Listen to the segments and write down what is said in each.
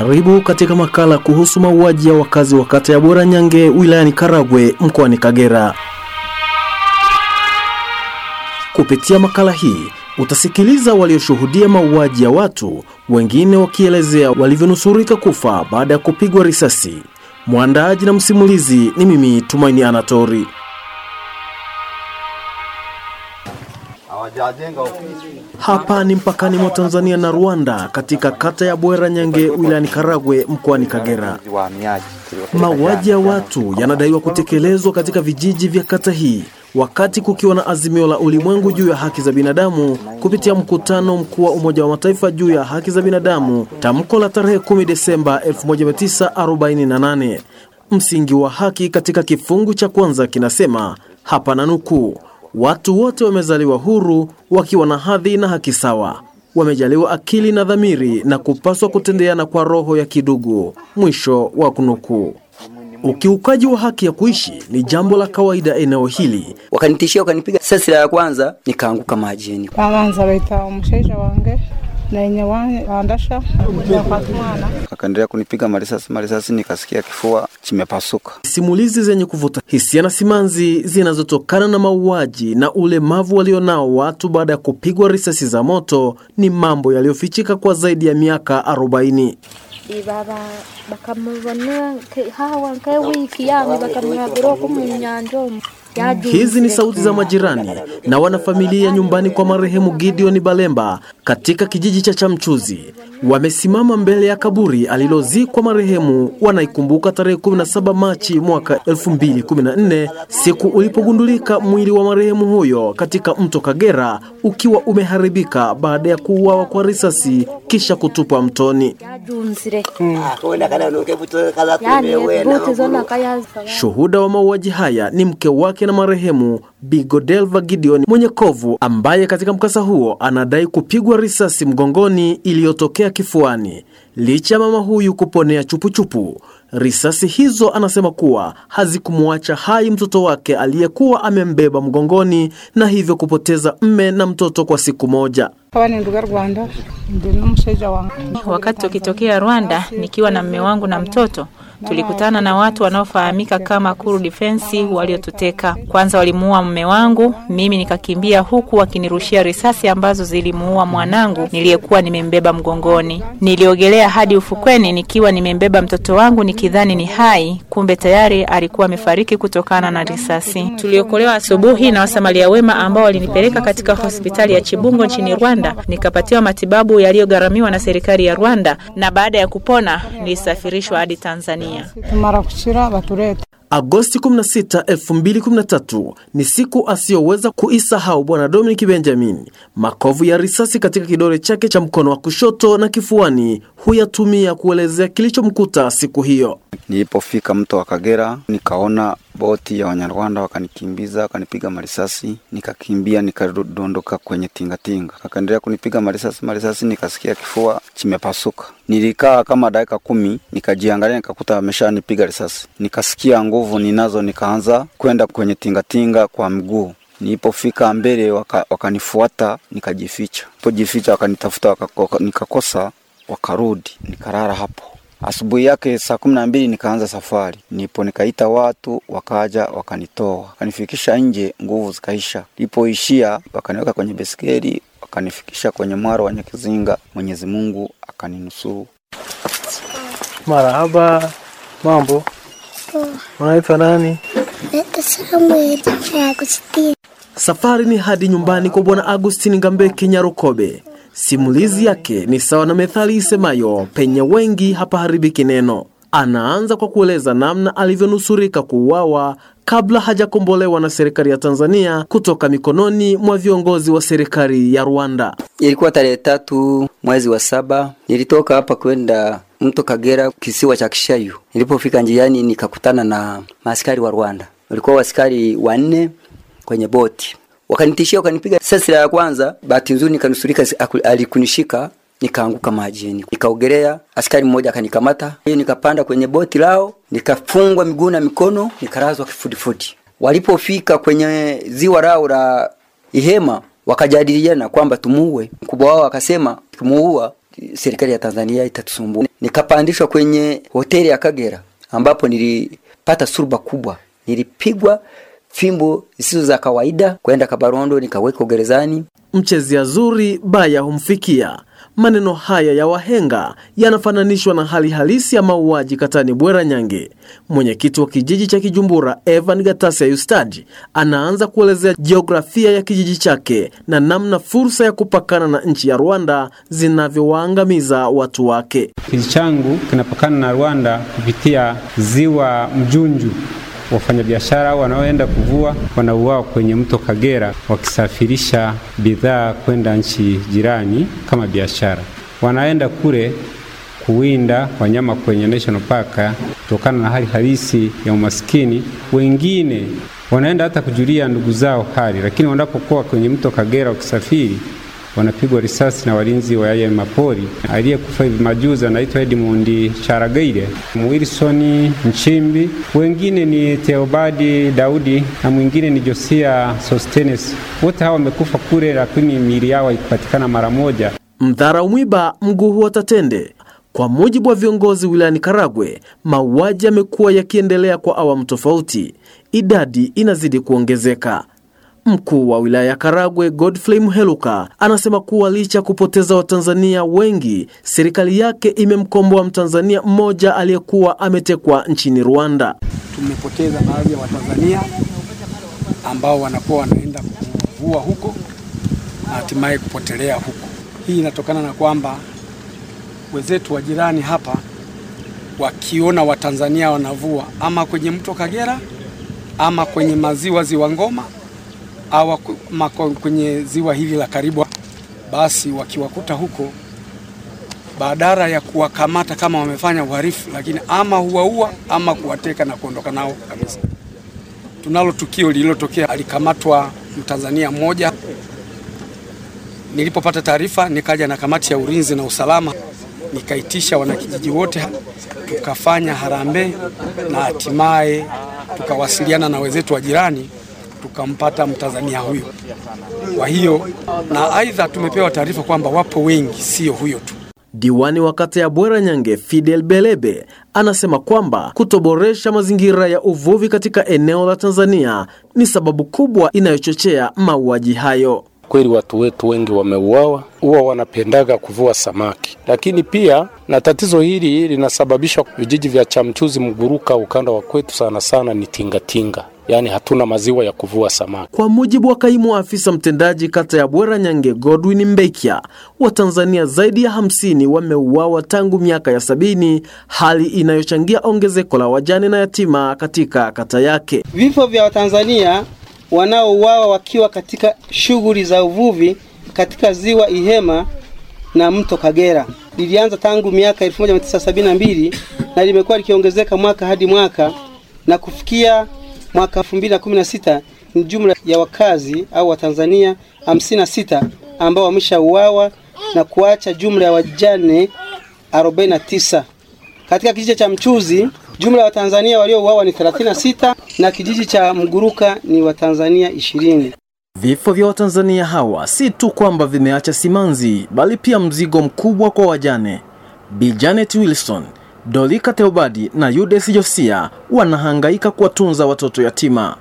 Karibu katika makala kuhusu mauaji ya wakazi wa kata ya Bora Nyange wilayani Karagwe mkoani Kagera. Kupitia makala hii utasikiliza walioshuhudia mauaji ya watu, wengine wakielezea walivyonusurika kufa baada ya kupigwa risasi. Mwandaaji na msimulizi ni mimi Tumaini Anatori. Hapa ni mpakani mwa Tanzania na Rwanda katika kata ya Bwera Nyange wilayani Karagwe mkoani Kagera. Mauaji ya watu yanadaiwa kutekelezwa katika vijiji vya kata hii wakati kukiwa na azimio la ulimwengu juu ya haki za binadamu kupitia mkutano mkuu wa Umoja wa Mataifa juu ya haki za binadamu, tamko la tarehe 10 Desemba 1948. Msingi wa haki katika kifungu cha kwanza kinasema hapa na nukuu, watu wote wamezaliwa huru wakiwa na hadhi na haki sawa, wamejaliwa akili na dhamiri na kupaswa kutendeana kwa roho ya kidugu, mwisho wa kunukuu. Ukiukaji wa haki ya kuishi ni jambo la kawaida eneo hili. Wakanitishia, wakanipiga sesila ya kwanza, nikaanguka majini. Na yenye wandasha akaendelea kunipiga marisasi marisasi, nikasikia kifua chimepasuka. Simulizi zenye kuvuta hisia na simanzi zinazotokana na mauaji na ulemavu walionao watu baada ya kupigwa risasi za moto ni mambo yaliyofichika kwa zaidi ya miaka 40. ibaba bakamubona hawa nke wiki yami bakamwabiro ko Hizi ni sauti za majirani na wanafamilia nyumbani kwa marehemu Gideon Balemba katika kijiji cha Chamchuzi. Wamesimama mbele ya kaburi alilozikwa marehemu, wanaikumbuka tarehe 17 Machi mwaka 2014, siku ulipogundulika mwili wa marehemu huyo katika mto Kagera ukiwa umeharibika baada ya kuuawa kwa risasi kisha kutupwa mtoni. Buti zona kayaza Shuhuda wa mauaji haya ni mke wake na marehemu Bigodelva Gideon mwenye kovu, ambaye katika mkasa huo anadai kupigwa risasi mgongoni iliyotokea kifuani. Licha ya mama huyu kuponea chupuchupu, risasi hizo anasema kuwa hazikumwacha hai mtoto wake aliyekuwa amembeba mgongoni na hivyo kupoteza mme na mtoto kwa siku moja. Wakati tukitokea Rwanda nikiwa na mme wangu na mtoto, tulikutana na watu wanaofahamika kama Kuru Defense waliotuteka. Kwanza walimuua mme wangu, mimi nikakimbia huku wakinirushia risasi ambazo zilimuua mwanangu niliyekuwa nimembeba mgongoni. Niliogelea hadi ufukweni nikiwa nimembeba mtoto wangu nikidhani ni hai, kumbe tayari alikuwa amefariki kutokana na risasi. Tuliokolewa asubuhi na wasamaria wema ambao walinipeleka katika hospitali ya Chibungo nchini Rwanda, nikapatiwa matibabu yaliyogharamiwa na serikali ya Rwanda, na baada ya kupona nilisafirishwa hadi Tanzania. Batureta Agosti 16, 2013 ni siku asiyoweza kuisahau Bwana Dominic Benjamin. Makovu ya risasi katika kidole chake cha mkono wa kushoto na kifuani huyatumia kuelezea kilichomkuta siku hiyo. Nilipofika mto wa Kagera, nikaona boti ya Wanyarwanda, wakanikimbiza, wakanipiga marisasi, nikakimbia, nikadondoka kwenye tingatinga, akaendelea kunipiga marisasi marisasi, nikasikia kifua kimepasuka. Nilikaa kama dakika kumi, nikajiangalia, nikakuta ameshanipiga risasi, nikasikia nguvu ninazo, nikaanza kwenda kwenye tingatinga kwa mguu. Nilipofika mbele waka, wakanifuata nikajificha. Pojificha wakanitafuta waka, waka, nikakosa, wakarudi, nikarara hapo. Asubuhi yake saa kumi na mbili nikaanza safari, nipo nikaita watu, wakaja wakanitoa, wakanifikisha nje, nguvu zikaisha. Lipoishia wakaniweka kwenye beskeli, wakanifikisha kwenye mwaro wa Nyakizinga. Mwenyezi Mungu akaninusuru. Marahaba, mambo, Oh, unaitwa nani? Samuel Safari ni hadi nyumbani kwa Bwana Agustini Ngambeke Nyarukobe. Simulizi yake ni sawa na methali isemayo penye wengi hapaharibiki neno. Anaanza kwa kueleza namna alivyonusurika kuuawa kabla hajakombolewa na serikali ya Tanzania kutoka mikononi mwa viongozi wa serikali ya Rwanda. Ilikuwa tarehe tatu mwezi wa saba, nilitoka hapa kwenda mto Kagera, kisiwa cha Kishayu. Nilipofika njiani, nikakutana na maaskari wa Rwanda. Walikuwa waskari wanne kwenye boti, wakanitishia, wakanipiga sasa ya kwanza. Bahati nzuri nikanusurika, alikunishika nikaanguka majini, nikaogelea. Askari mmoja akanikamata, hiyo nikapanda kwenye boti lao, nikafungwa miguu na mikono, nikalazwa kifudifudi. Walipofika kwenye ziwa lao la Ihema, wakajadiliana kwamba tumuue. Mkubwa wao akasema tumuua serikali ya Tanzania itatusumbua. Nikapandishwa kwenye hoteli ya Kagera ambapo nilipata suruba kubwa, nilipigwa fimbo zisizo za kawaida, kwenda Kabarondo nikawekwa gerezani. mchezi azuri baya humfikia. Maneno haya ya wahenga yanafananishwa na hali halisi ya mauaji katani Bweranyange. Mwenyekiti wa kijiji cha Kijumbura Evan Gatasia Yustaji anaanza kuelezea jiografia ya kijiji chake na namna fursa ya kupakana na nchi ya Rwanda zinavyowaangamiza watu wake. Kijiji changu kinapakana na Rwanda kupitia ziwa Mjunju. Wafanyabiashara wanaoenda kuvua wanauawa kwenye mto Kagera wakisafirisha bidhaa kwenda nchi jirani kama biashara. Wanaenda kule kuwinda wanyama kwenye national park kutokana na hali halisi ya umaskini. Wengine wanaenda hata kujulia ndugu zao hali, lakini wanapokuwa kwenye mto Kagera wakisafiri wanapigwa risasi na walinzi wa yale mapori. Aliyekufa hivi majuzi anaitwa Edmund Charagaire, Wilson Nchimbi, wengine ni Theobadi Daudi na mwingine ni Josia Sostenes. Wote hawa wamekufa kule, lakini miili yao haikupatikana mara moja. Mdhara mwiba mguu huo tatende. Kwa mujibu wa viongozi wilayani Karagwe, mauaji yamekuwa yakiendelea kwa awamu tofauti. Idadi inazidi kuongezeka. Mkuu wa wilaya ya Karagwe Godfrey Mheluka anasema kuwa licha ya kupoteza Watanzania wengi, serikali yake imemkomboa Mtanzania mmoja aliyekuwa ametekwa nchini Rwanda. Tumepoteza baadhi ya Watanzania ambao wanakuwa wanaenda kuvua huko na hatimaye kupotelea huko. Hii inatokana na kwamba wenzetu wa jirani hapa wakiona Watanzania wanavua ama kwenye mto Kagera ama kwenye maziwa ziwa Ngoma au kwenye ziwa hili la karibu, basi wakiwakuta huko, badala ya kuwakamata kama wamefanya uhalifu, lakini ama huwaua ama kuwateka na kuondoka nao kabisa. Tunalo tukio lililotokea, alikamatwa Mtanzania mmoja. Nilipopata taarifa, nikaja na kamati ya ulinzi na usalama, nikaitisha wanakijiji wote, tukafanya harambee na hatimaye tukawasiliana na wenzetu wa jirani tukampata Mtanzania huyo. Kwa hiyo na aidha, tumepewa taarifa kwamba wapo wengi, sio huyo tu. Diwani wa kata ya Bwera Nyange Fidel Belebe anasema kwamba kutoboresha mazingira ya uvuvi katika eneo la Tanzania ni sababu kubwa inayochochea mauaji hayo. Kweli watu wetu wengi wameuawa, huwa wanapendaga kuvua samaki, lakini pia na tatizo hili linasababishwa vijiji vya Chamchuzi, Mguruka, ukanda wa kwetu sana sana ni tingatinga yaani hatuna maziwa ya kuvua samaki. Kwa mujibu wa kaimu wa afisa mtendaji kata ya Bwera Nyange Godwin Mbekia, Watanzania zaidi ya hamsini wameuawa tangu miaka ya sabini, hali inayochangia ongezeko la wajane na yatima katika kata yake. Vifo vya Watanzania wanaouawa wakiwa katika shughuli za uvuvi katika ziwa Ihema na mto Kagera lilianza tangu miaka 1972 na limekuwa likiongezeka mwaka hadi mwaka na kufikia mwaka 2016 ni jumla ya wakazi au Watanzania 56 ambao wameshauawa na kuacha jumla ya wajane 49. Katika kijiji cha Mchuzi jumla ya Watanzania waliouawa ni 36 na kijiji cha Mguruka ni Watanzania 20. Vifo vya Watanzania hawa si tu kwamba vimeacha simanzi, bali pia mzigo mkubwa kwa wajane. Bi Janet Wilson Dolika Teobadi na Yudes Josia wanahangaika kuwatunza watoto yatima.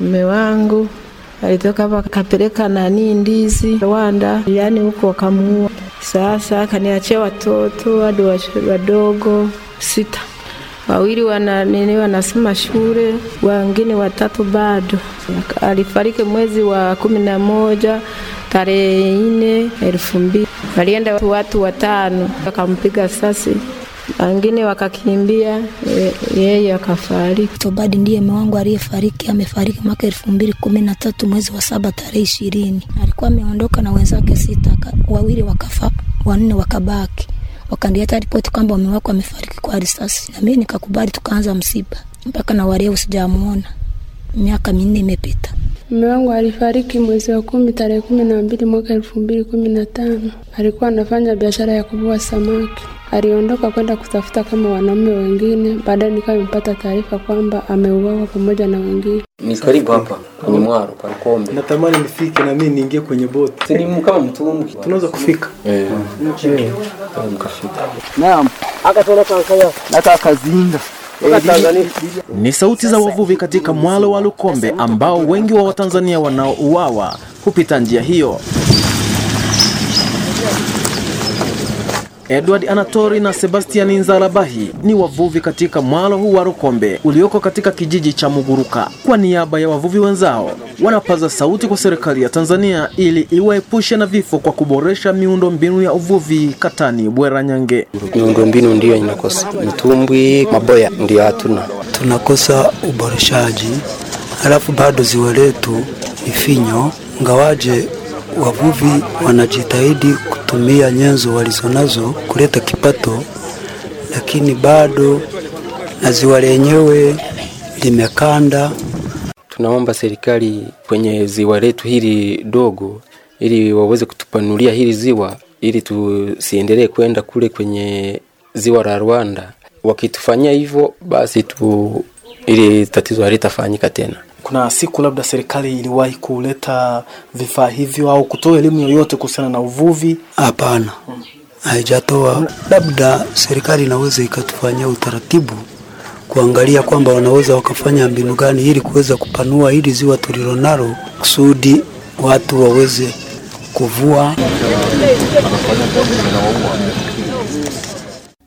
Mume wangu alitoka hapa akapeleka nani ndizi Rwanda, yani huko wakamuua. Sasa akaniachia watoto hadi wadogo sita, wawili wana nini wanasoma shule, wengine watatu bado. Alifariki mwezi wa kumi na moja tarehe nne elfu mbili. Walienda watu watano, akampiga sasi wengine wakakimbia, yeye akafariki. Tobadi ndiye mume wangu aliyefariki, amefariki mwaka elfu mbili kumi na tatu mwezi wa saba tarehe ishirini. Alikuwa ameondoka na wenzake sita, wawili wakafa, wanne wakabaki. Wakaniletea ripoti kwamba mume wako amefariki kwa risasi, na mimi nikakubali, tukaanza msiba mpaka na waleo sijamuona. Miaka minne imepita. Mume wangu alifariki mwezi wa kumi tarehe kumi na mbili mwaka elfu mbili kumi na tano. Alikuwa anafanya biashara ya kuvua samaki. Aliondoka kwenda kutafuta kama wanaume wengine, baadaye nikawa nimepata taarifa kwamba ameuawa pamoja na wengine. Ni karibu hapa kwenye mwaro kwa Kombe. Natamani nifike na mimi niingie kwenye boti. Ni kama mtumbwi. Tunaweza kufika. Eh. Eh. Naam. Akatoleka kaya. Nataka kazinga. Ni sauti za wavuvi katika mwalo wa Lukombe ambao wengi wa Watanzania wanaouawa hupita njia hiyo. Edward Anatori na Sebastian Nzarabahi ni wavuvi katika mwalo huu wa Rukombe ulioko katika kijiji cha Muguruka. Kwa niaba ya wavuvi wenzao, wanapaza sauti kwa serikali ya Tanzania ili iwaepushe na vifo kwa kuboresha miundo mbinu ya uvuvi katani Bweranyange. Miundo mbinu ndiyo inakosa, mitumbwi, maboya ndiyo hatuna. tunakosa uboreshaji, halafu bado ziwa letu ni finyo, ngawaje wavuvi wanajitahidi kutumia nyenzo walizonazo kuleta kipato, lakini bado na ziwa lenyewe limekanda. Tunaomba serikali kwenye ziwa letu hili dogo, ili waweze kutupanulia hili ziwa, ili tusiendelee kwenda kule kwenye ziwa la Rwanda. Wakitufanyia hivyo, basi tu ili tatizo halitafanyika tena. Kuna siku labda serikali iliwahi kuleta vifaa hivyo au kutoa elimu yoyote kuhusiana na uvuvi? Hapana, haijatoa. Labda serikali inaweza ikatufanyia utaratibu kuangalia kwamba wanaweza wakafanya mbinu gani ili kuweza kupanua ili ziwa tulilonalo kusudi watu waweze kuvua.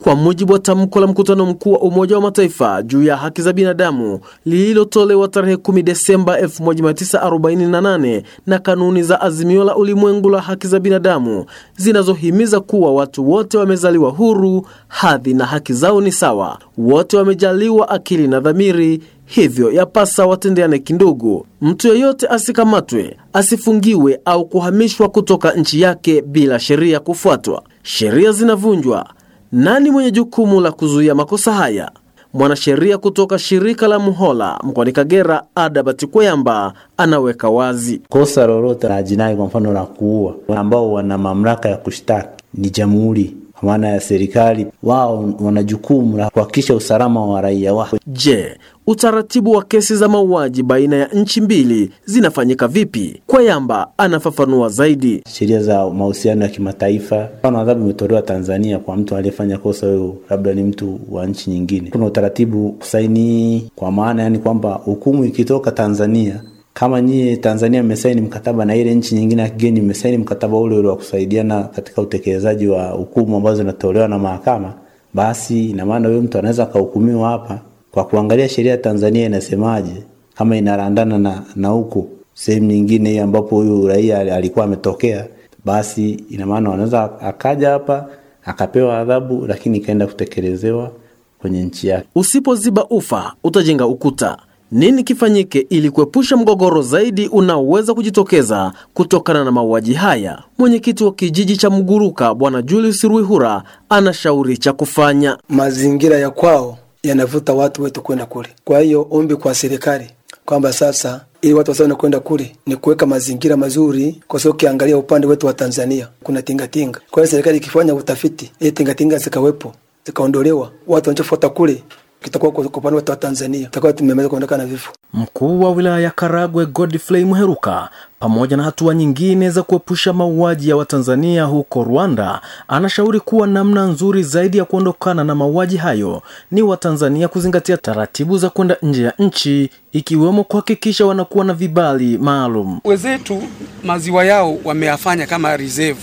Kwa mujibu wa tamko la mkutano mkuu wa Umoja wa Mataifa juu ya haki za binadamu lililotolewa tarehe 10 Desemba 1948 na kanuni za azimio la ulimwengu la haki za binadamu zinazohimiza kuwa watu wote wamezaliwa huru, hadhi na haki zao ni sawa, wote wamejaliwa akili na dhamiri, hivyo yapasa watendeane kindugu. Mtu yeyote asikamatwe, asifungiwe au kuhamishwa kutoka nchi yake bila sheria kufuatwa. Sheria zinavunjwa. Nani mwenye jukumu la kuzuia makosa haya? Mwanasheria kutoka shirika la Muhola mkoani Kagera, adabati Kweyamba, anaweka wazi kosa lolote la jinai, kwa mfano la kuua, ambao wana mamlaka ya kushtaki ni jamhuri, maana ya serikali. Wao wana jukumu la kuhakikisha usalama wa raia wao. Je, utaratibu wa kesi za mauaji baina ya nchi mbili zinafanyika vipi? Kwa Yamba anafafanua zaidi. Sheria za mahusiano ya kimataifa, mfano adhabu imetolewa Tanzania kwa mtu aliyefanya kosa huyo, labda ni mtu wa nchi nyingine. Kuna utaratibu kusaini, kwa maana yani kwamba hukumu ikitoka Tanzania kama nyie Tanzania mmesaini mkataba na ile nchi nyingine ya kigeni mmesaini mkataba ule ule wa kusaidiana katika utekelezaji wa hukumu ambazo zinatolewa na mahakama, basi ina maana huyo mtu anaweza akahukumiwa hapa kwa kuangalia sheria ya Tanzania inasemaje, kama inalandana na na huko sehemu nyingine hiyo ambapo huyu raia alikuwa ametokea, basi ina maana wanaweza akaja hapa akapewa adhabu, lakini ikaenda kutekelezewa kwenye nchi yake. Usipoziba ufa utajenga ukuta. Nini kifanyike ili kuepusha mgogoro zaidi unaoweza kujitokeza kutokana na mauaji haya? Mwenyekiti wa kijiji cha Mguruka Bwana Julius Ruihura ana shauri cha kufanya. Mazingira ya kwao yanavuta watu wetu kwenda kule. Kwa hiyo ombi kwa serikali kwamba sasa ili watu wasione kwenda kule ni kuweka mazingira mazuri, kwa sababu ukiangalia upande wetu wa Tanzania kuna tingatinga. Kwa hiyo serikali ikifanya utafiti ili tingatinga zikawepo zikaondolewa, watu wanachofuata kule kitakuwa kwa upande wetu wa Tanzania tutakuwa tumemaliza kuondokana na vifo. Mkuu wa wilaya ya Karagwe Godfrey Muheruka, pamoja na hatua nyingine za kuepusha mauaji ya Watanzania huko Rwanda, anashauri kuwa namna nzuri zaidi ya kuondokana na mauaji hayo ni Watanzania kuzingatia taratibu za kwenda nje ya nchi, ikiwemo kuhakikisha wanakuwa na vibali maalum. Wenzetu maziwa yao wameyafanya kama reserve.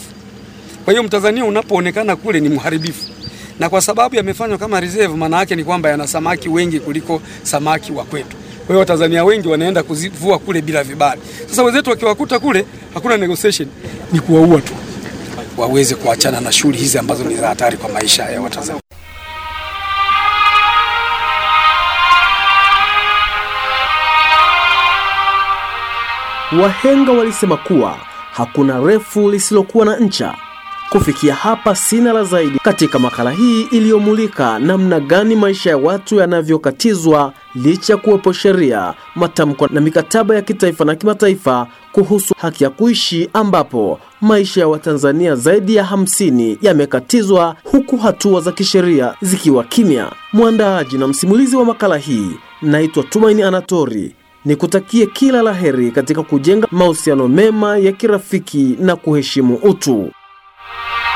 Kwa hiyo Mtanzania unapoonekana kule ni mharibifu na kwa sababu yamefanywa kama reserve, maana yake ni kwamba yana samaki wengi kuliko samaki wa kwetu. Kwa hiyo Watanzania wengi wanaenda kuvua kule bila vibali. Sasa wenzetu wakiwakuta kule, hakuna negotiation, ni kuwaua tu, waweze kuachana na shughuli hizi ambazo ni hatari kwa maisha ya Watanzania. Wahenga walisema kuwa hakuna refu lisilokuwa na ncha. Kufikia hapa sina la zaidi katika makala hii iliyomulika namna gani maisha ya watu yanavyokatizwa licha ya kuwepo sheria, matamko na mikataba ya kitaifa na kimataifa kuhusu haki ya kuishi, ambapo maisha ya Watanzania zaidi ya hamsini yamekatizwa huku hatua za kisheria zikiwa kimya. Mwandaaji na msimulizi wa makala hii naitwa Tumaini Anatori. ni kutakie kila la heri katika kujenga mahusiano mema ya kirafiki na kuheshimu utu. Thank you.